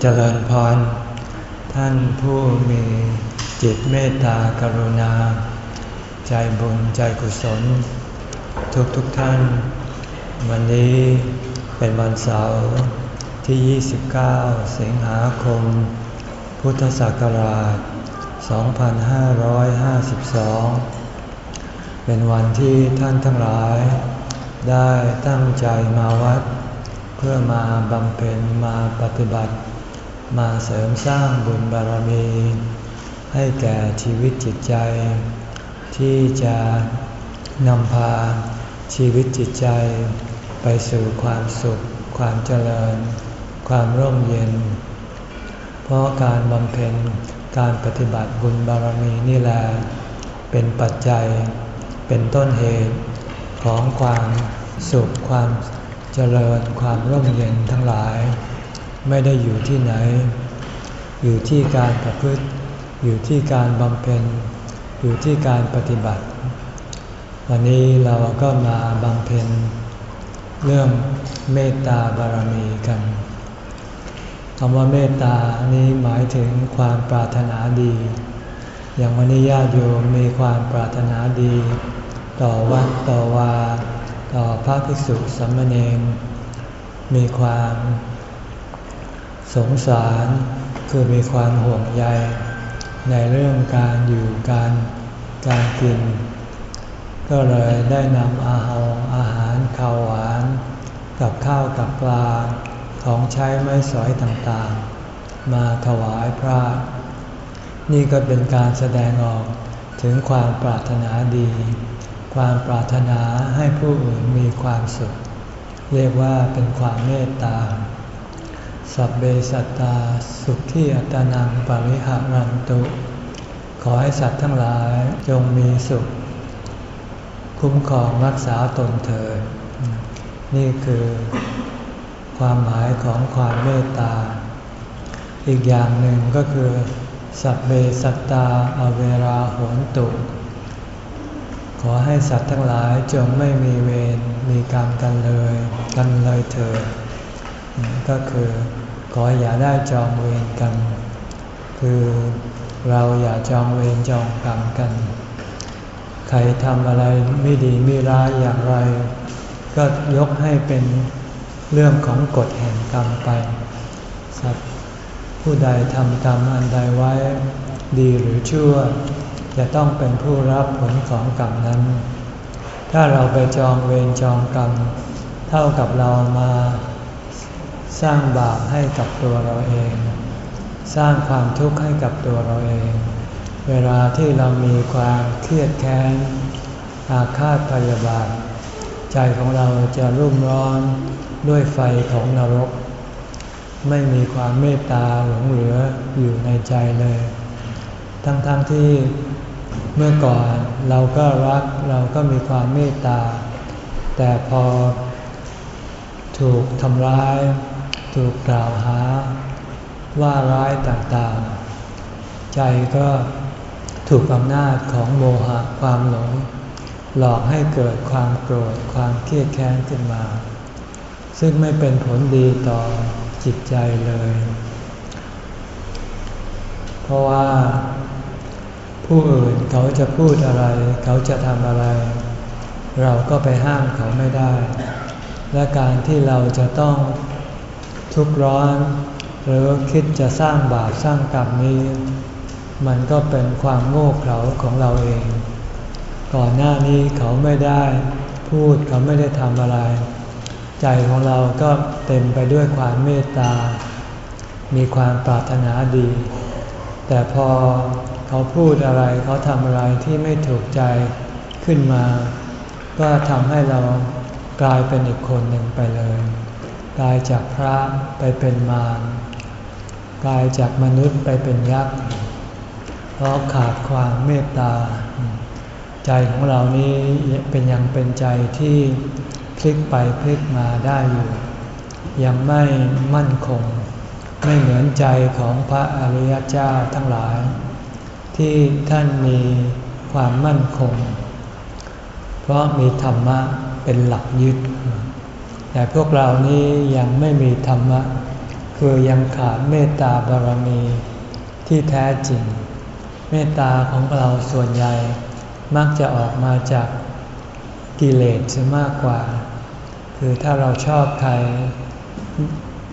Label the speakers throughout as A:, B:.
A: เจริญพร ท่านผู้มีจิตเมตตากรุณา ใจบุญใจกุศล ทุกทุกท่าน วันนี้เป็นวันเสาร์ที่ 29 สิงหาคม พุทธศักราช 2552 เป็นวันที่ท่านทั้งหลาย ได้ตั้งใจมาวัด เพื่อมาบำเพ็ญมาปฏิบัติ มาเสริมสร้างบุญบารมี ให้แก่ชีวิตจิตใจ ที่จะนำพาชีวิตจิตใจ ไปสู่ความสุข ความเจริญ ความร่มเย็น เพราะการบำเพ็ญการปฏิบัติบุญบารมีนี่แหละเป็นปัจจัย เป็นต้นเหตุของความสุขความเจริญความร่มเย็นทั้งหลาย ไม่ได้อยู่ที่ไหน อยู่ที่การประพฤติ อยู่ที่การบำเพ็ญ อยู่ที่การปฏิบัติ วันนี้เราก็มาบำเพ็ญ เรื่องเมตตาบารมีกันคำว่าเมตตานี้หมายถึงความปรารถนาดี อย่างวันนี้ญาติโยมมีความปรารถนาดี ต่อวัดต่อวา ต่อพระภิกษุสัมมเนรมีความ สงสารคือมีความห่วงใย ในเรื่องการอยู่การการกิน ก็เลยได้นำอาหารอาหารข้าวหวาน กับข้าวกับปลาของใช้ไม้สอยต่างๆ มาถวายพระ นี่ก็เป็นการแสดงออกถึงความปรารถนาดี ความปรารถนาให้ผู้อื่นมีความสุข เรียกว่าเป็นความเมตตา สัพเบสัตตาสุขที่อัตนังปริหารันตุ ขอให้สัตว์ทั้งหลายจงมีสุข คุ้มครองรักษาตนเถิดนี่คือ ความหมายของความเมตตา อีกอย่างหนึ่งก็คือ สัพเบสัตตาอเวราโหนตุ ขอให้สัตว์ทั้งหลายจงไม่มีเวรมีกรรมกันเลย กันเลยเถิด ก็คือขออย่าได้จองเวรกัน คือเราอย่าจองเวรจองกรรมกัน ใครทำอะไรไม่ดีไม่ร้ายอย่างไร ก็ยกให้เป็นเรื่องของกฎแห่งกรรมไปสัตว์ผู้ใดทำกรรมอันใดไว้ ดีหรือชั่ว จะต้องเป็นผู้รับผลของกรรมนั้น ถ้าเราไปจองเวรจองกรรม เท่ากับเรามา สร้างบาปให้กับตัวเราเอง สร้างความทุกข์ให้กับตัวเราเอง เวลาที่เรามีความเครียดแค้นอาฆาตพยาบาท ใจของเราจะรุ่มร้อนด้วยไฟของนรก ไม่มีความเมตตาหลงเหลืออยู่ในใจเลย ทั้งๆทที่เมื่อก่อนเราก็รักเราก็มีความเมตตา แต่พอถูกทำร้าย ถูกกล่าวหา ว่าร้ายต่างๆ ใจก็ถูกอำนาจของโมหะความหลง หลอกให้เกิดความโกรธความเครียดแค้นขึ้นมา ซึ่งไม่เป็นผลดีต่อจิตใจเลย เพราะว่า ผู้อื่นเขาจะพูดอะไร เขาจะทำอะไร เราก็ไปห้ามเขาไม่ได้ และการที่เราจะต้อง ทุกข์ร้อน หรือคิดจะสร้างบาปสร้างกรรมนี้ มันก็เป็นความโง่เขลาของเราเอง ก่อนหน้านี้เขาไม่ได้พูดเขาไม่ได้ทำอะไร ใจของเราก็เต็มไปด้วยความเมตตา มีความปรารถนาดี แต่พอเขาพูดอะไรเขาทำอะไรที่ไม่ถูกใจขึ้นมา ก็ทำให้เรากลายเป็นอีกคนหนึ่งไปเลย กลายจากพระไปเป็นมารกลายจากมนุษย์ไปเป็นยักษ์เพราะขาดความเมตตา ใจของเรานี้เป็นยังเป็นใจที่พลิกไปพลิกมาได้อยู่ ยังไม่มั่นคง ไม่เหมือนใจของพระอริยเจ้าทั้งหลาย ที่ท่านมีความมั่นคง เพราะมีธรรมะเป็นหลักยึด แต่พวกเรานี้ยังไม่มีธรรมะ คือยังขาดเมตตาบารมีที่แท้จริง เมตตาของเราส่วนใหญ่ มักจะออกมาจากกิเลสมากกว่า คือถ้าเราชอบใคร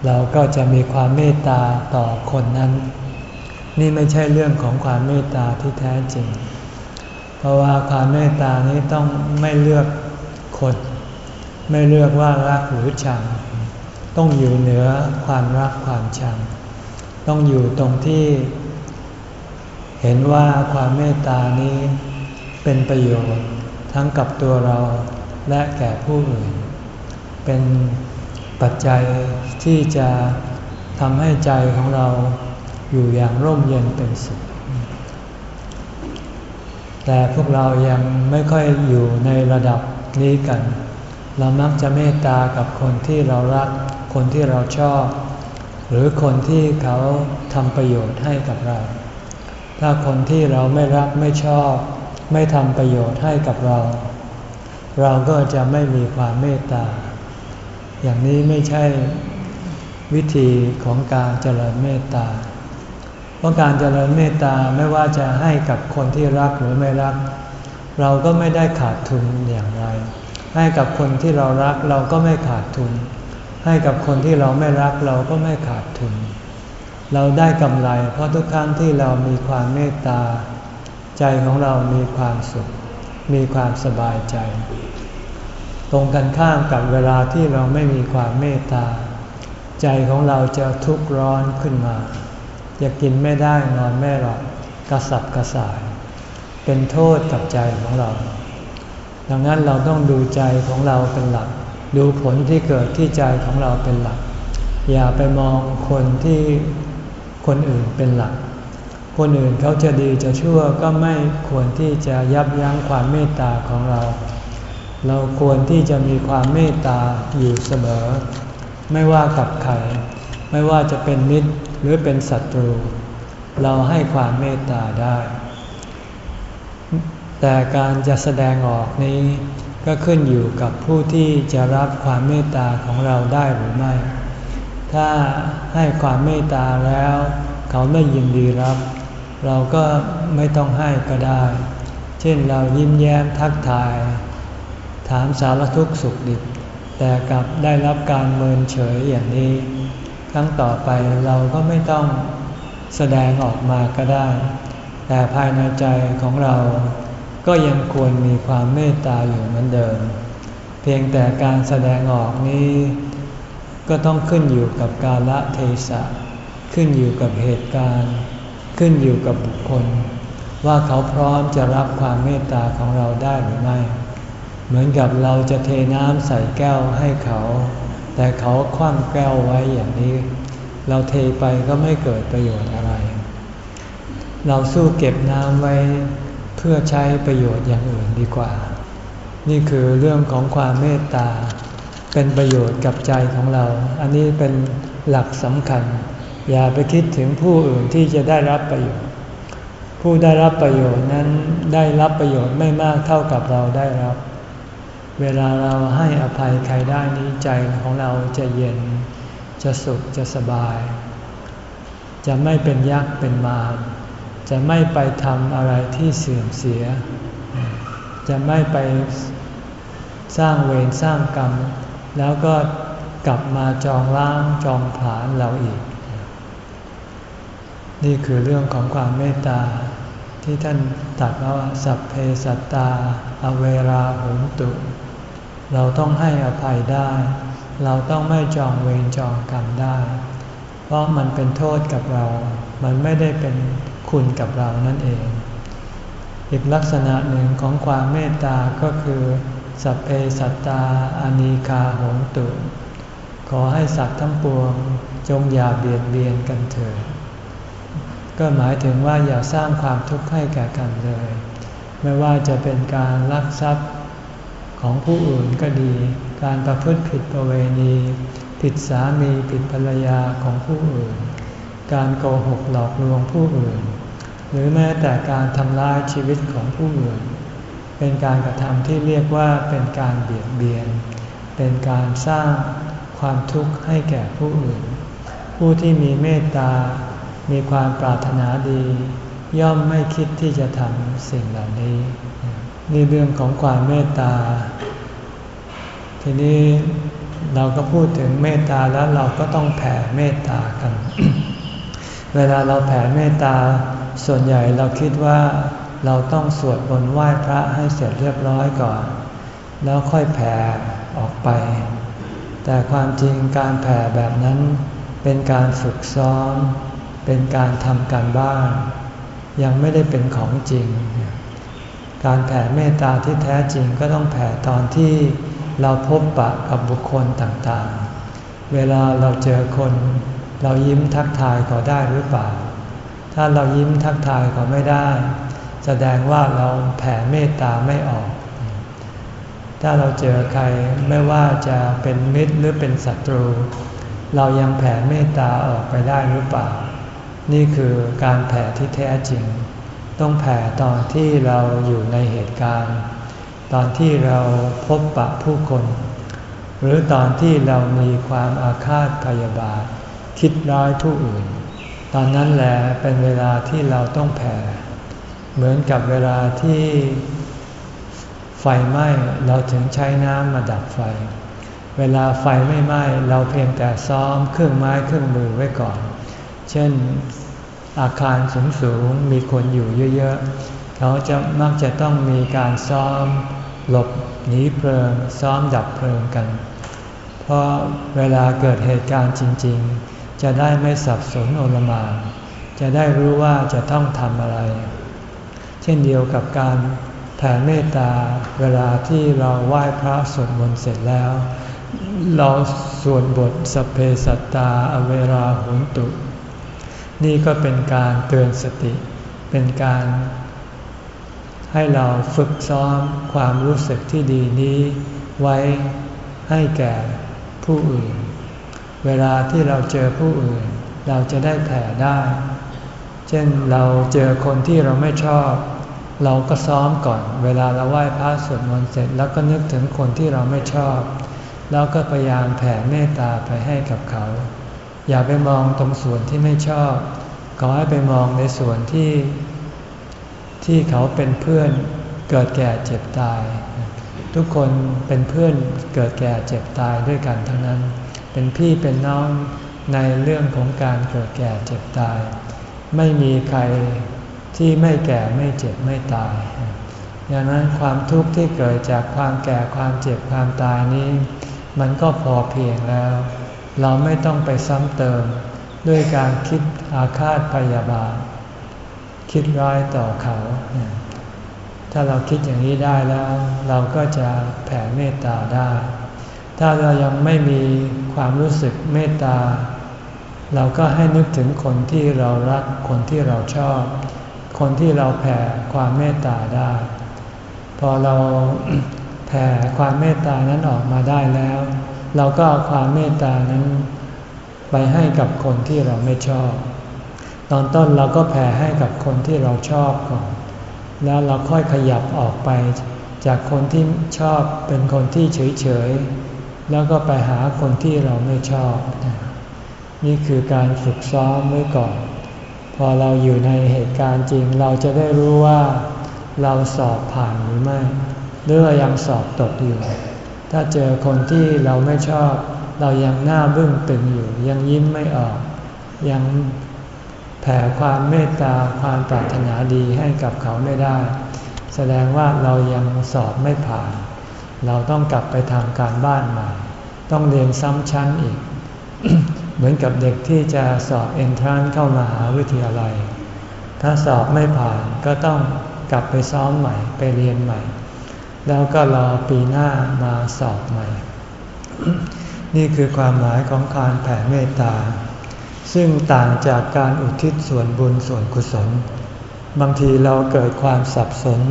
A: เราก็จะมีความเมตตาต่อคนนั้น นี่ไม่ใช่เรื่องของความเมตตาที่แท้จริง เพราะว่าความเมตตานี้ต้องไม่เลือกคน ไม่เลือกว่ารักหรือชัง ต้องอยู่เหนือความรักความชัง ต้องอยู่ตรงที่ เห็นว่าความเมตตานี้เป็นประโยชน์ทั้งกับตัวเราและแก่ผู้อื่น เป็นปัจจัยที่จะทำให้ใจของเราอยู่อย่างร่มเย็นเป็นสุข แต่พวกเรายังไม่ค่อยอยู่ในระดับนี้กัน เรามักจะเมตตากับคนที่เรารัก คนที่เราชอบ หรือคนที่เขาทำประโยชน์ให้กับเรา ถ้าคนที่เราไม่รักไม่ชอบ ไม่ทำประโยชน์ให้กับเรา เราก็จะไม่มีความเมตตา อย่างนี้ไม่ใช่วิธีของการเจริญเมตตา เพราะการเจริญเมตตาไม่ว่าจะให้กับคนที่รักหรือไม่รัก เราก็ไม่ได้ขาดทุนอย่างไร ให้กับคนที่เรารักเราก็ไม่ขาดทุน ให้กับคนที่เราไม่รักเราก็ไม่ขาดทุน เราได้กำไร เพราะทุกครั้งที่เรามีความเมตตา ใจของเรามีความสุข มีความสบายใจ ตรงกันข้ามกับเวลาที่เราไม่มีความเมตตา ใจของเราจะทุกข์ร้อนขึ้นมา จะกินไม่ได้นอนไม่หลับกระสับกระส่าย เป็นโทษกับใจของเรา ดังนั้นเราต้องดูใจของเราเป็นหลัก ดูผลที่เกิดที่ใจของเราเป็นหลัก อย่าไปมองคนที่คนอื่นเป็นหลัก คนอื่นเขาจะดีจะชั่วก็ไม่ควรที่จะยับยั้งความเมตตาของเรา เราควรที่จะมีความเมตตาอยู่เสมอ ไม่ว่ากับใครไม่ว่าจะเป็นมิตรหรือเป็นศัตรู เราให้ความเมตตาได้ แต่การจะแสดงออกนี้ ก็ขึ้นอยู่กับผู้ที่จะรับความเมตตาของเราได้หรือไม่ ถ้าให้ความเมตตาแล้ว เขาไม่ยินดีรับ เราก็ไม่ต้องให้ก็ได้ เช่นเรายิ้มแย้มทักทาย ถามสารทุกข์สุขดิบ แต่กลับได้รับการเมินเฉยอย่างนี้ ครั้งต่อไปเราก็ไม่ต้องแสดงออกมาก็ได้ แต่ภายในใจของเรา ก็ยังควรมีความเมตตาอยู่เหมือนเดิม เพียงแต่การแสดงออกนี้ ก็ต้องขึ้นอยู่กับกาลเทศะ ขึ้นอยู่กับเหตุการณ์ ขึ้นอยู่กับบุคคล ว่าเขาพร้อมจะรับความเมตตาของเราได้หรือไม่ เหมือนกับเราจะเทน้ำใส่แก้วให้เขา แต่เขาคว่ำแก้วไว้อย่างนี้ เราเทไปก็ไม่เกิดประโยชน์อะไร เราสู้เก็บน้ำไว้ พื่อใช้ประโยชน์อย่างอื่นดีกว่า นี่คือเรื่องของความเมตตา เป็นประโยชน์กับใจของเรา อันนี้เป็นหลักสำคัญ อย่าไปคิดถึงผู้อื่นที่จะได้รับประโยชน์ ผู้ได้รับประโยชน์นั้นได้รับประโยชน์ไม่มากเท่ากับเราได้รับ เวลาเราให้อภัยใครได้นี้ใจของเราจะเย็น จะสุขจะสบาย จะไม่เป็นยักษ์เป็นมาร จะไม่ไปทำอะไรที่เสื่อมเสีย จะไม่ไปสร้างเวรสร้างกรรม แล้วก็กลับมาจองล้างจองผลาญเราอีก นี่คือเรื่องของความเมตตาที่ท่านตัดว่าสัพเพสัตตา อเวราหุนตุ เราต้องให้อภัยได้ เราต้องไม่จองเวรจองกรรมได้ เพราะมันเป็นโทษกับเรา มันไม่ได้เป็น คุณกับเรานั่นเอง อีกลักษณะหนึ่งของความเมตตาก็คือสัพเพสัตตาอานิคาโหงตุ ขอให้สัตว์ทั้งปวงจงอย่าเบียดเบียนกันเถิดก็หมายถึงว่าอย่าสร้างความทุกข์ให้แก่กันเลย ไม่ว่าจะเป็นการลักทรัพย์ของผู้อื่นก็ดี การประพฤติผิดประเวณี ผิดสามีผิดภรรยาของผู้อื่น การโกหกหลอกลวงผู้อื่น หรือแม้แต่การทำลายชีวิตของผู้อื่น เป็นการกระทำที่เรียกว่าเป็นการเบียดเบียน เป็นการสร้างความทุกข์ให้แก่ผู้อื่น ผู้ที่มีเมตตา มีความปรารถนาดี ย่อมไม่คิดที่จะทำสิ่งเหล่านี้ นี่เรื่องของความเมตตา ทีนี้เราก็พูดถึงเมตตาแล้วเราก็ต้องแผ่เมตตากัน เวลาเราแผ่เมตตา ส่วนใหญ่เราคิดว่าเราต้องสวดบนไหว้พระให้เสร็จเรียบร้อยก่อน แล้วค่อยแผ่ออกไป แต่ความจริงการแผ่แบบนั้น เป็นการฝึกซ้อม เป็นการทำการบ้าน ยังไม่ได้เป็นของจริง การแผ่เมตตาที่แท้จริงก็ต้องแผ่ตอนที่เราพบปะกับบุคคลต่างๆ เวลาเราเจอคน เรายิ้มทักทายเขาได้หรือเปล่า ถ้าเรายิ้มทักทายเขาไม่ได้ แสดงว่าเราแผ่เมตตาไม่ออก ถ้าเราเจอใครไม่ว่าจะเป็นมิตรหรือเป็นศัตรู เรายังแผ่เมตตาออกไปได้หรือเปล่า นี่คือการแผ่ที่แท้จริง ต้องแผ่ตอนที่เราอยู่ในเหตุการณ์ ตอนที่เราพบปะผู้คน หรือตอนที่เรามีความอาฆาตพยาบาทคิดร้ายผู้อื่น ตอนนั้นแหละเป็นเวลาที่เราต้องแผ่ เหมือนกับเวลาที่ไฟไหม้เราถึงใช้น้ำมาดับไฟ เวลาไฟไม่ไหม้เราเพียงแต่ซ้อมเครื่องไม้เครื่องมือไว้ก่อน เช่นอาคารสูงๆมีคนอยู่เยอะๆ เขาจะมักจะต้องมีการซ้อมหลบหนีเพลิง ซ้อมดับเพลิงกัน เพราะเวลาเกิดเหตุการณ์จริง ๆ จะได้ไม่สับสนโอลมานจะได้รู้ว่าจะต้องทำอะไร เช่นเดียวกับการแผ่เมตตาเวลาที่เราไหว้พระสวดมนต์เสร็จแล้ว เราสวดบทสเพสัตตาอเวราหุนตุ นี่ก็เป็นการเตือนสติ เป็นการให้เราฝึกซ้อมความรู้สึกที่ดีนี้ไว้ให้แก่ผู้อื่น เวลาที่เราเจอผู้อื่น เราจะได้แผ่ได้ เช่นเราเจอคนที่เราไม่ชอบ เราก็ซ้อมก่อน เวลาเราไหว้พระสวดมนต์เสร็จ แล้วก็นึกถึงคนที่เราไม่ชอบ แล้วก็พยายามแผ่เมตตาไปให้กับเขา อย่าไปมองตรงส่วนที่ไม่ชอบ ขอให้ไปมองในส่วนที่ ที่เขาเป็นเพื่อนเกิดแก่เจ็บตาย ทุกคนเป็นเพื่อนเกิดแก่เจ็บตายด้วยกันทั้งนั้น เป็นพี่เป็นน้องในเรื่องของการเกิดแก่เจ็บตาย ไม่มีใครที่ไม่แก่ไม่เจ็บไม่ตายดังนั้นความทุกข์ที่เกิดจากความแก่ความเจ็บความตายนี้ มันก็พอเพียงแล้ว เราไม่ต้องไปซ้ำเติม ด้วยการคิดอาฆาตพยาบาท คิดร้ายต่อเขา ถ้าเราคิดอย่างนี้ได้แล้ว เราก็จะแผ่เมตตาได้ ถ้าเรายังไม่มี ความรู้สึกเมตตา เราก็ให้นึกถึงคนที่เรารัก คนที่เราชอบ คนที่เราแผ่ความเมตตาได้ พอเราแผ่ความเมตตานั้นออกมาได้แล้ว เราก็เอาความเมตตานั้นไปให้กับคนที่เราไม่ชอบ ตอนต้นเราก็แผ่ให้กับคนที่เราชอบก่อน แล้วเราค่อยขยับออกไปจากคนที่ชอบเป็นคนที่เฉย แล้วก็ไปหาคนที่เราไม่ชอบ นี่คือการฝึกซ้อมไว้ก่อน พอเราอยู่ในเหตุการณ์จริง เราจะได้รู้ว่าเราสอบผ่านหรือไม่หรือเรายังสอบตกอยู่ ถ้าเจอคนที่เราไม่ชอบ เรายังหน้าบึ้งตึงอยู่ ยังยิ้มไม่ออก ยังแผ่ความเมตตาความปรารถนาดีให้กับเขาไม่ได้ แสดงว่าเรายังสอบไม่ผ่าน เราต้องกลับไปทำการบ้านใหม่ ต้องเรียนซ้ำชั้นอีก เหมือนกับเด็กที่จะสอบเอนทรานเข้ามาหาวิทยาลัย ถ้าสอบไม่ผ่านก็ต้องกลับไปซ้อมใหม่ไปเรียนใหม่ แล้วก็รอปีหน้ามาสอบใหม่ นี่คือความหมายของการแผ่เมตตา ซึ่งต่างจากการอุทิศส่วนบุญส่วนกุศล บางทีเราเกิดความสับสน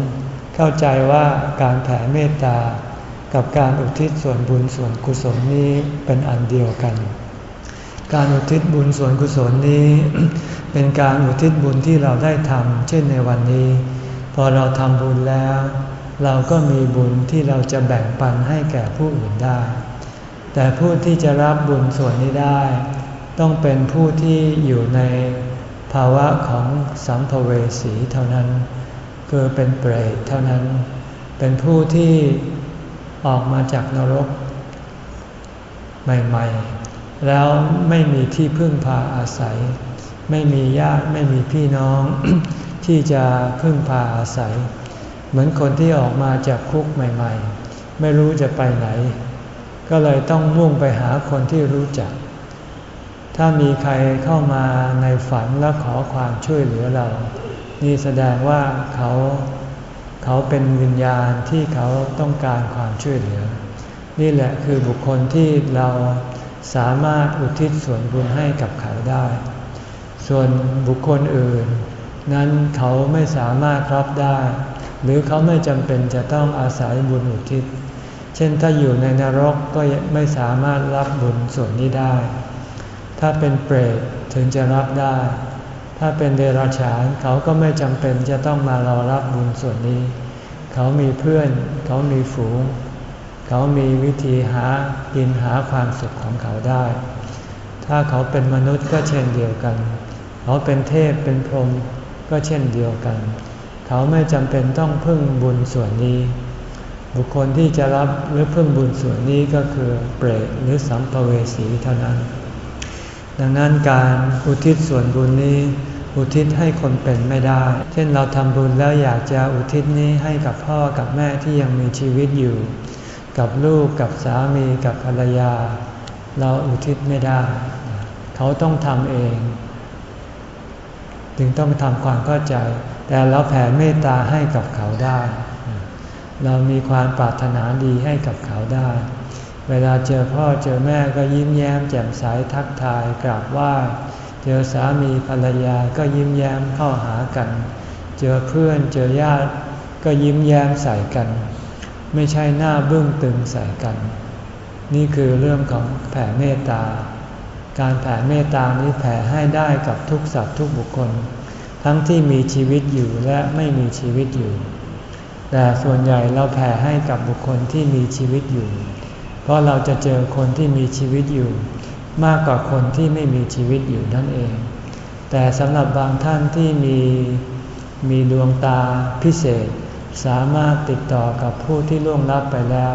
A: เข้าใจว่าการแผ่เมตตา กับการอุทิศส่วนบุญส่วนกุศลนี้เป็นอันเดียวกัน การอุทิศบุญส่วนกุศลนี้ เป็นการอุทิศบุญที่เราได้ทำเช่นในวันนี้ พอเราทำบุญแล้ว เราก็มีบุญที่เราจะแบ่งปันให้แก่ผู้อื่นได้ แต่ผู้ที่จะรับบุญส่วนนี้ได้ ต้องเป็นผู้ที่อยู่ในภาวะของสัมภเวสีเท่านั้น คือเป็นเปรตเท่านั้น เป็นผู้ที่ ออกมาจากนรกใหม่ๆ แล้วไม่มีที่พึ่งพาอาศัย ไม่มีญาติไม่มีพี่น้อง ที่จะพึ่งพาอาศัย เหมือนคนที่ออกมาจากคุกใหม่ ๆ ไม่รู้จะไปไหน ก็เลยต้องมุ่งไปหาคนที่รู้จัก ถ้ามีใครเข้ามาในฝันแล้วขอความช่วยเหลือเรา นี่แสดงว่าเขา เขาเป็นวิญญาณที่เขาต้องการความช่วยเหลือ นี่แหละคือบุคคลที่เราสามารถอุทิศส่วนบุญให้กับเขาได้ ส่วนบุคคลอื่น นั้นเขาไม่สามารถรับได้ หรือเขาไม่จำเป็นจะต้องอาศัยบุญอุทิศ เช่นถ้าอยู่ในนรกก็ไม่สามารถรับบุญส่วนนี้ได้ ถ้าเป็นเปรตถึงจะรับได้ ถ้าเป็นเดรัจฉานเขาก็ไม่จำเป็นจะต้องมารอรับบุญส่วนนี้ เขามีเพื่อน เขามีฝูง เขามีวิธีหากินหาความสุขของเขาได้ ถ้าเขาเป็นมนุษย์ก็เช่นเดียวกัน เขาเป็นเทพเป็นพรหมก็เช่นเดียวกัน เขาไม่จำเป็นต้องพึ่งบุญส่วนนี้ บุคคลที่จะรับหรือพึ่งบุญส่วนนี้ก็คือเปรตหรือสัมภเวสีเท่านั้น ดังนั้นการอุทิศส่วนบุญนี้ อุทิศให้คนเป็นไม่ได้ เช่นเราทำบุญแล้วอยากจะอุทิศนี้ให้กับพ่อกับแม่ที่ยังมีชีวิตอยู่ กับลูกกับสามีกับภรรยา เราอุทิศไม่ได้ เขาต้องทำเอง จึงต้องทำความเข้าใจ แต่เราแผ่เมตตาให้กับเขาได้ เรามีความปรารถนาดีให้กับเขาได้ เวลาเจอพ่อเจอแม่ก็ยิ้มแย้มแจ่มใสทักทายกราบไหว้ เจอสามีภรรยาก็ยิ้มแย้มเข้าหากัน เจอเพื่อนเจอญาติก็ยิ้มแย้มใส่กัน ไม่ใช่หน้าบึ้งตึงใส่กัน นี่คือเรื่องของแผ่เมตตา การแผ่เมตตานี้แผ่ให้ได้กับทุกสัตว์ทุกบุคคล ทั้งที่มีชีวิตอยู่และไม่มีชีวิตอยู่ แต่ส่วนใหญ่เราแผ่ให้กับบุคคลที่มีชีวิตอยู่ เพราะเราจะเจอคนที่มีชีวิตอยู่ มากกว่าคนที่ไม่มีชีวิตอยู่นั่นเอง แต่สำหรับบางท่านที่มีมีดวงตาพิเศษ สามารถติดต่อกับผู้ที่ล่วงลับไปแล้ว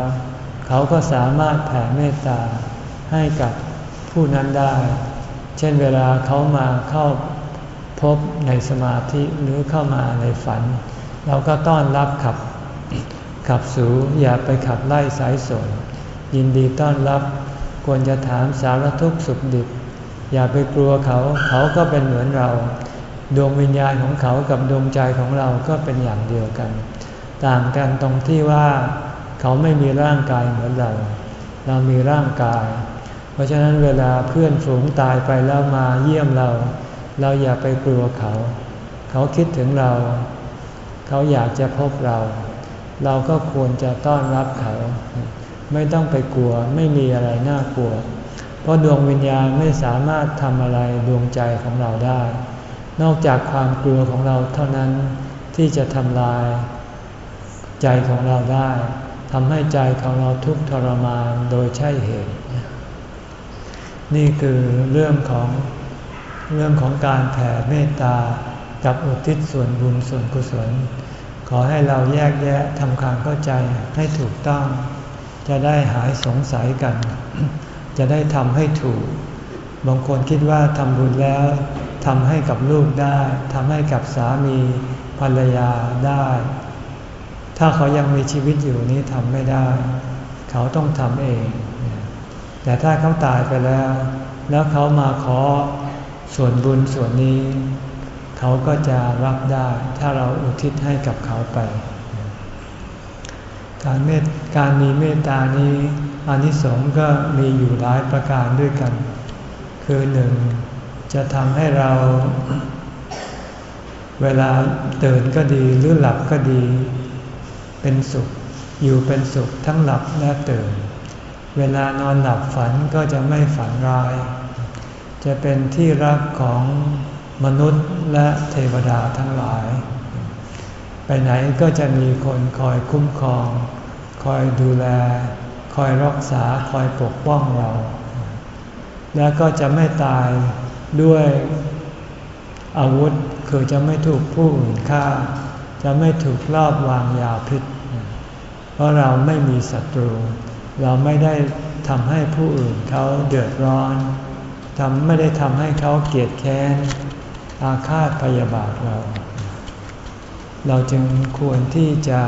A: เขาก็สามารถแผ่เมตตาให้กับผู้นั้นได้ เช่นเวลาเขามาเข้าพบในสมาธิหรือเข้ามาในฝัน เราก็ต้อนรับขับขับสูอย่าไปขับไล่สายสนยินดีต้อนรับ ควรจะถามสารทุกข์สุขดิบ อย่าไปกลัวเขา เขาก็เป็นเหมือนเรา ดวงวิญญาณของเขากับดวงใจของเราก็เป็นอย่างเดียวกัน ต่างกันตรงที่ว่าเขาไม่มีร่างกายเหมือนเรา เรามีร่างกาย เพราะฉะนั้นเวลาเพื่อนฝูงตายไปแล้วมาเยี่ยมเรา เราอย่าไปกลัวเขา เขาคิดถึงเรา เขาอยากจะพบเรา เราก็ควรจะต้อนรับเขา ไม่ต้องไปกลัวไม่มีอะไรน่ากลัว เพราะดวงวิญญาณไม่สามารถทำอะไรดวงใจของเราได้ นอกจากความกลัวของเราเท่านั้นที่จะทำลาย ใจของเราได้ทำให้ใจของเราทุกข์ทรมานโดยใช่เหตุ นี่คือเรื่องของเรื่องของการแผ่เมตตากับอุทิศส่วนบุญส่วนกุศล ขอให้เราแยกแยะทำความเข้าใจให้ถูกต้อง จะได้หายสงสัยกัน จะได้ทำให้ถูก บางคนคิดว่าทำบุญแล้วทำให้กับลูกได้ทำให้กับสามีภรรยาได้ ถ้าเขายังมีชีวิตอยู่นี้ทำไม่ได้ เขาต้องทำเอง แต่ถ้าเขาตายไปแล้ว แล้วเขามาขอส่วนบุญส่วนนี้ เขาก็จะรับได้ ถ้าเราอุทิศให้กับเขาไป การเมตการมีเมตตานี้อานิสงส์ก็มีอยู่หลายประการด้วยกัน คือหนึ่งจะทำให้เราเวลาตื่นก็ดีหรือหลับก็ดี เป็นสุขอยู่เป็นสุขทั้งหลับและตื่น เวลานอนหลับฝันก็จะไม่ฝันร้าย จะเป็นที่รักของมนุษย์และเทวดาทั้งหลาย ไปไหนก็จะมีคนคอยคุ้มครอง อยดูแล คอยรักษาคอยปกป้องเรา แล้วก็จะไม่ตายด้วยอาวุธคือจะไม่ถูกผู้อื่นฆ่า จะไม่ถูกลอบวางยาพิษ เพราะเราไม่มีศัตรู เราไม่ได้ทำให้ผู้อื่นเขาเดือดร้อนทำไม่ได้ทำให้เขาเกลียดแค้น อาฆาตพยาบาทเรา เราจึงควรที่จะ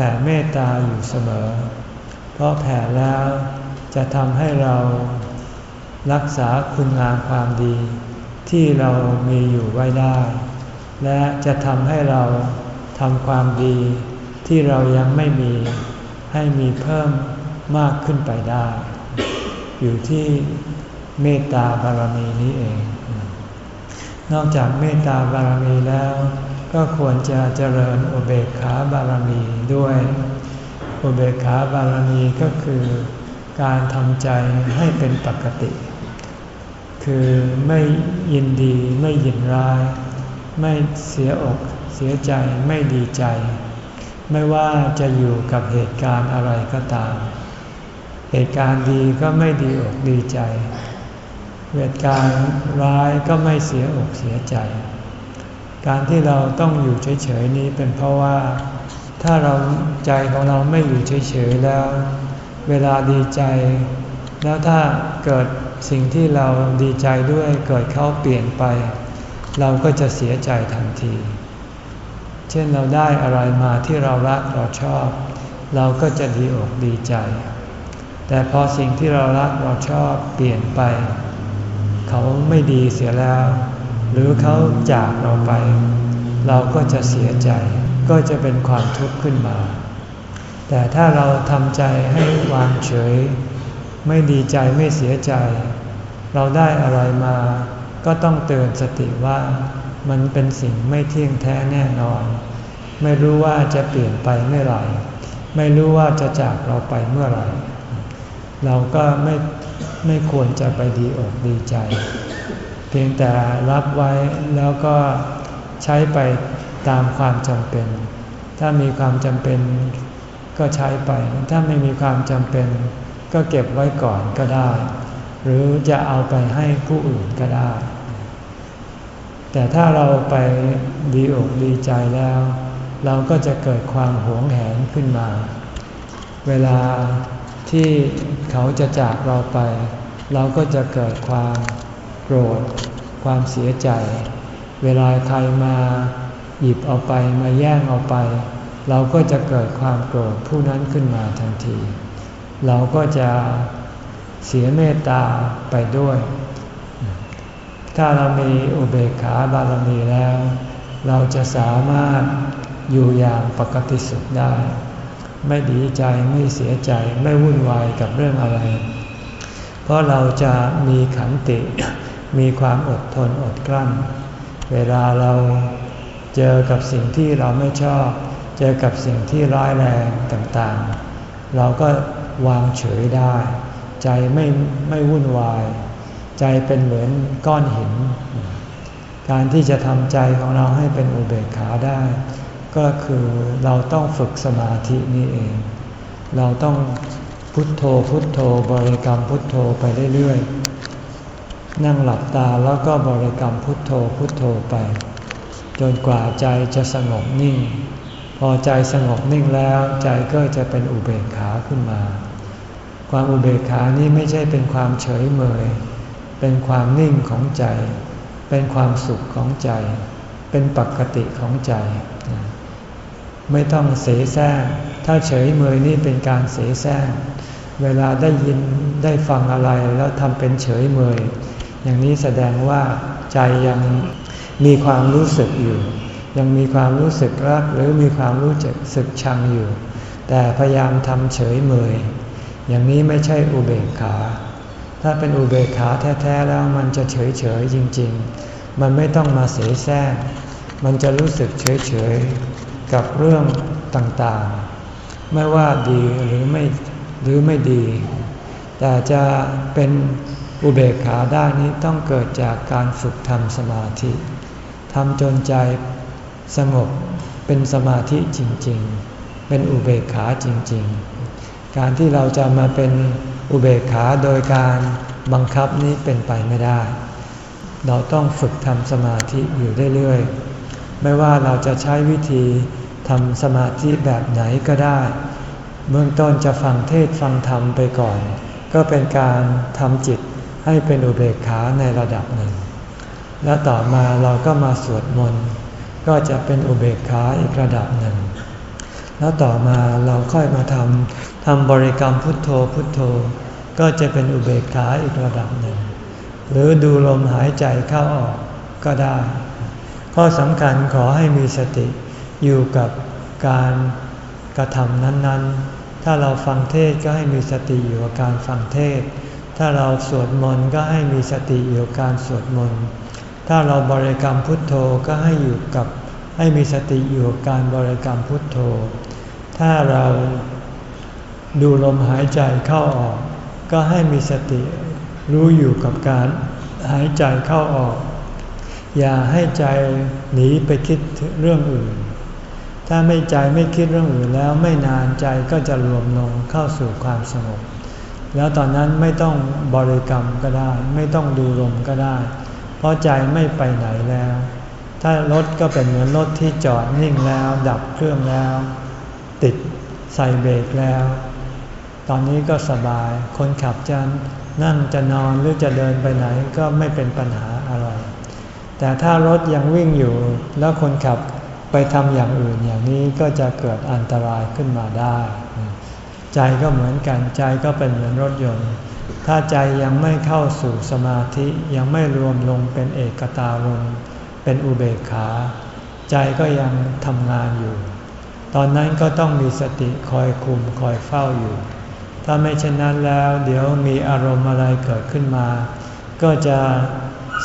A: ผ่เมตตาอยู่เสมอ เพราะแผ่แล้วจะทำให้เรารักษาคุณงามความดี ที่เรามีอยู่ไว้ได้ และจะทำให้เราทำความดีที่เรายังไม่มีให้มีเพิ่มมากขึ้นไปได้ อยู่ที่เมตตาบารมีนี้เอง นอกจากเมตตาบารมีแล้ว ก็ควรจะเจริญอุเบกขาบารมีด้วย อุเบกขาบารมีก็คือการทำใจให้เป็นปกติ คือไม่ยินดีไม่ยินร้าย ไม่เสียอกเสียใจไม่ดีใจ ไม่ว่าจะอยู่กับเหตุการณ์อะไรก็ตาม เหตุการณ์ดีก็ไม่ดีอกดีใจ เหตุการณ์ร้ายก็ไม่เสียอกเสียใจ การที่เราต้องอยู่เฉยๆนี้เป็นเพราะว่า ถ้าเราใจของเราไม่อยู่เฉยๆแล้ว เวลาดีใจ แล้วถ้าเกิดสิ่งที่เราดีใจด้วยเกิดเขาเปลี่ยนไป เราก็จะเสียใจทันที เช่นเราได้อะไรมาที่เรารักเราชอบ เราก็จะดีอกดีใจ แต่พอสิ่งที่เรารักเราชอบเปลี่ยนไป เขาไม่ดีเสียแล้ว หรือเขาจากเราไป เราก็จะเสียใจ ก็จะเป็นความทุกข์ขึ้นมา แต่ถ้าเราทำใจให้วางเฉย ไม่ดีใจไม่เสียใจ เราได้อะไรมา ก็ต้องเตือนสติว่ามันเป็นสิ่งไม่เที่ยงแท้แน่นอน ไม่รู้ว่าจะเปลี่ยนไปเมื่อไหร่ ไม่รู้ว่าจะจากเราไปเมื่อไหร่ เราก็ไม่ไม่ควรจะไปดีอกดีใจ เพียงแต่รับไว้แล้วก็ใช้ไปตามความจำเป็น ถ้ามีความจำเป็นก็ใช้ไป ถ้าไม่มีความจำเป็น ก็เก็บไว้ก่อนก็ได้ หรือจะเอาไปให้ผู้อื่นก็ได้ แต่ถ้าเราไปดีอกดีใจแล้ว เราก็จะเกิดความหวงแหนขึ้นมา เวลาที่เขาจะจากเราไป เราก็จะเกิดความ โกรธ ความเสียใจ เวลาใครมาหยิบเอาไปมาแย่งเอาไป เราก็จะเกิดความโกรธผู้นั้นขึ้นมาทันที เราก็จะเสียเมตตาไปด้วย ถ้าเรามีอุเบกขาบารมีแล้ว เราจะสามารถอยู่อย่างปกติสุขได้ ไม่ดีใจไม่เสียใจไม่วุ่นวายกับเรื่องอะไร เพราะเราจะมีขันติ มีความอดทนอดกลั้น เวลาเราเจอกับสิ่งที่เราไม่ชอบ เจอกับสิ่งที่ร้ายแรงต่างๆ เราก็วางเฉยได้ ใจไม่ไม่วุ่นวาย ใจเป็นเหมือนก้อนหิน การที่จะทำใจของเราให้เป็นอุเบกขาได้ ก็คือเราต้องฝึกสมาธินี่เอง เราต้องพุทโธพุทโธบริกรรมพุทโธไปเรื่อยๆ นั่งหลับตาแล้วก็บริกรรมพุทโธพุทโธไป จนกว่าใจจะสงบนิ่ง พอใจสงบนิ่งแล้ว ใจก็จะเป็นอุเบกขาขึ้นมา ความอุเบกขานี้ไม่ใช่เป็นความเฉยเมย เป็นความนิ่งของใจ เป็นความสุขของใจ เป็นปกติของใจ ไม่ต้องเสแสร้งถ้าเฉยเมยนี่เป็นการเสแสร้งเวลาได้ยินได้ฟังอะไรแล้วทำเป็นเฉยเมย อย่างนี้แสดงว่าใจยังมีความรู้สึกอยู่ ยังมีความรู้สึกรักหรือมีความรู้สึกชังอยู่ แต่พยายามทำเฉยเมย อย่างนี้ไม่ใช่อุเบกขา ถ้าเป็นอุเบกขาแท้ๆแล้วมันจะเฉยเฉยจริง ๆ มันไม่ต้องมาเสแสร้งมันจะรู้สึกเฉยเฉยกับเรื่องต่างๆ ไม่ว่าดีหรือไม่หรือไม่ดี แต่จะเป็น อุเบกขาได้นี้ต้องเกิดจากการฝึกทำสมาธิทำจนใจสงบเป็นสมาธิจริง ๆ เป็นอุเบกขาจริง ๆ การที่เราจะมาเป็นอุเบกขาโดยการบังคับนี้เป็นไปไม่ได้ เราต้องฝึกทำสมาธิอยู่เรื่อยๆ ไม่ว่าเราจะใช้วิธีทำสมาธิแบบไหนก็ได้ เบื้องต้นจะฟังเทศฟังธรรมไปก่อน ก็เป็นการทำจิต ให้เป็นอุเบกขาในระดับหนึ่ง แล้วต่อมาเราก็มาสวดมนต์ก็จะเป็นอุเบกขาอีกระดับหนึ่ง แล้วต่อมาเราค่อยมาทำทำบริกรรมพุทโธพุทโธ ก็จะเป็นอุเบกขาอีกระดับหนึ่ง หรือดูลมหายใจเข้าออกก็ได้ ข้อสำคัญขอให้มีสติอยู่กับการกระทำนั้นๆ ถ้าเราฟังเทศก็ให้มีสติอยู่กับการฟังเทศ ถ้าเราสวดมนต์ก็ให้มีสติอยู่การสวดมนต์ถ้าเราบริกรรมพุทโธก็ให้อยู่กับให้มีสติอยู่กับการบริกรรมพุทโธ ถ้าเราดูลมหายใจเข้าออก ก็ให้มีสติรู้อยู่กับการหายใจเข้าออก อย่าให้ใจหนีไปคิดเรื่องอื่น ถ้าไม่ใจไม่คิดเรื่องอื่นแล้วไม่นานใจก็จะรวมลงเข้าสู่ความสงบ แล้วตอนนั้นไม่ต้องบริกรรมก็ได้ ไม่ต้องดูลมก็ได้ เพราะใจไม่ไปไหนแล้ว ถ้ารถก็เป็นเหมือนรถที่จอดนิ่งแล้ว ดับเครื่องแล้ว ติดใส่เบรกแล้ว ตอนนี้ก็สบาย คนขับจะนั่งจะนอนหรือจะเดินไปไหนก็ไม่เป็นปัญหาอะไร แต่ถ้ารถยังวิ่งอยู่ แล้วคนขับไปทำอย่างอื่นอย่างนี้ก็จะเกิดอันตรายขึ้นมาได้ ใจก็เหมือนกันใจก็เป็นเหมือนรถยนต์ ถ้าใจยังไม่เข้าสู่สมาธิยังไม่รวมลงเป็นเอกตาลงเป็นอุเบกขา ใจก็ยังทำงานอยู่ ตอนนั้นก็ต้องมีสติคอยคุมคอยเฝ้าอยู่ ถ้าไม่เช่นนั้นแล้ว เดี๋ยวมีอารมณ์อะไรเกิดขึ้นมา ก็จะ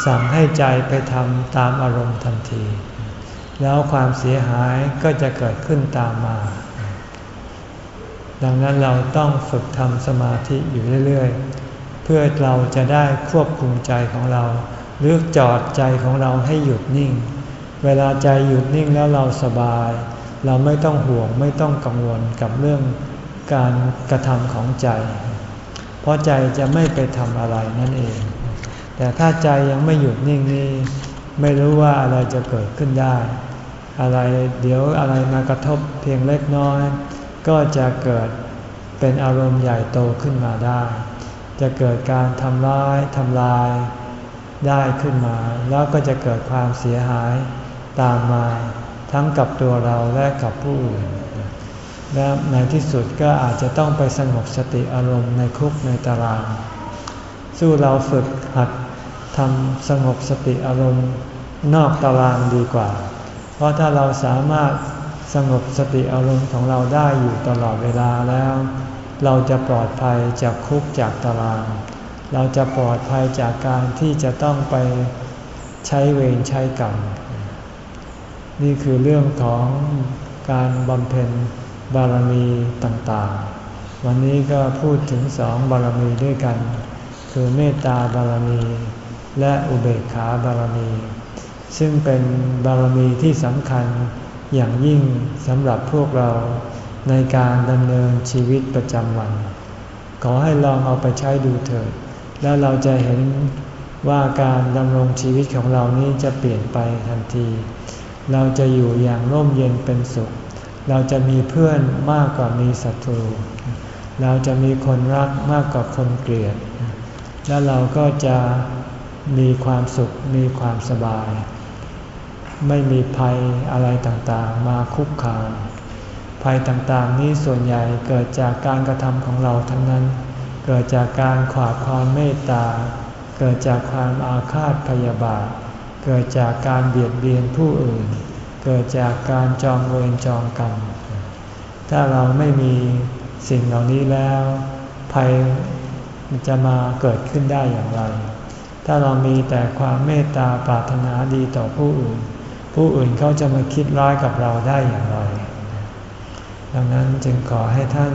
A: สั่งให้ใจไปทำตามอารมณ์ทันที แล้วความเสียหายก็จะเกิดขึ้นตามมา ดังนั้นเราต้องฝึกทำสมาธิอยู่เรื่อยๆ เพื่อเราจะได้ควบคุมใจของเราหรือจอดใจของเราให้หยุดนิ่ง เวลาใจหยุดนิ่งแล้วเราสบาย เราไม่ต้องห่วงไม่ต้องกังวลกับเรื่องการกระทำของใจ เพราะใจจะไม่ไปทำอะไรนั่นเอง แต่ถ้าใจยังไม่หยุดนิ่งนี่ไม่รู้ว่าอะไรจะเกิดขึ้นได้ อะไรเดี๋ยวอะไรมากระทบเพียงเล็กน้อย ก็จะเกิดเป็นอารมณ์ใหญ่โตขึ้นมาได้ จะเกิดการทำร้ายทำลายได้ขึ้นมา แล้วก็จะเกิดความเสียหายตามมาทั้งกับตัวเราและกับผู้อื่นและในที่สุดก็อาจจะต้องไปสงบสติอารมณ์ในคุกในตาราง สู้เราฝึกหัดทำสงบสติอารมณ์นอกตารางดีกว่า เพราะถ้าเราสามารถ สงบสติอารมณ์ของเราได้อยู่ตลอดเวลาแล้ว เราจะปลอดภัยจากคุกจากตาราง เราจะปลอดภัยจากการที่จะต้องไปใช้เวรใช้กรรมนี่คือเรื่องของการบำเพ็ญบารมีต่างๆ วันนี้ก็พูดถึงสองบารมีด้วยกัน คือเมตตาบารมีและอุเบกขาบารมี ซึ่งเป็นบารมีที่สำคัญ อย่างยิ่งสำหรับพวกเราในการดำเนินชีวิตประจำวัน ขอให้ลองเอาไปใช้ดูเถิด แล้วเราจะเห็นว่าการดำรงชีวิตของเรานี้จะเปลี่ยนไปทันที เราจะอยู่อย่างร่มเย็นเป็นสุข เราจะมีเพื่อนมากกว่ามีศัตรู เราจะมีคนรักมากกว่าคนเกลียด และเราก็จะมีความสุขมีความสบาย ไม่มีภัยอะไรต่างๆ มาคุกคาม ภัยต่างๆ นี้ส่วนใหญ่เกิดจากการกระทำของเราทั้งนั้น เกิดจากการขาดความเมตตา เกิดจากความอาฆาตพยาบาท เกิดจากการเบียดเบียนผู้อื่น เกิดจากการจองเวรจองกรรม ถ้าเราไม่มีสิ่งเหล่านี้แล้ว ภัยจะมาเกิดขึ้นได้อย่างไร ถ้าเรามีแต่ความเมตตาปรารถนาดีต่อผู้อื่น ผู้อื่นเขาจะมาคิดร้ายกับเราได้อย่างไร ดังนั้นจึงขอให้ท่าน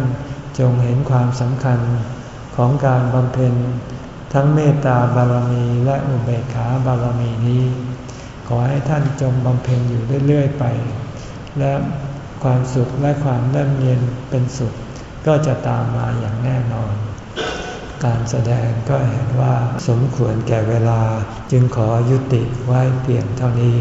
A: จงเห็นความสำคัญของการบำเพ็ญทั้งเมตตาบารมีและอุเบกขาบารมีนี้ ขอให้ท่านจงบำเพ็ญอยู่เรื่อยๆไป และความสุขและความเริ่มเย็นเป็นสุขก็จะตามมาอย่างแน่นอน การแสดงก็เห็นว่าสมควรแก่เวลาจึงขอยุติไว้เพียงเท่านี้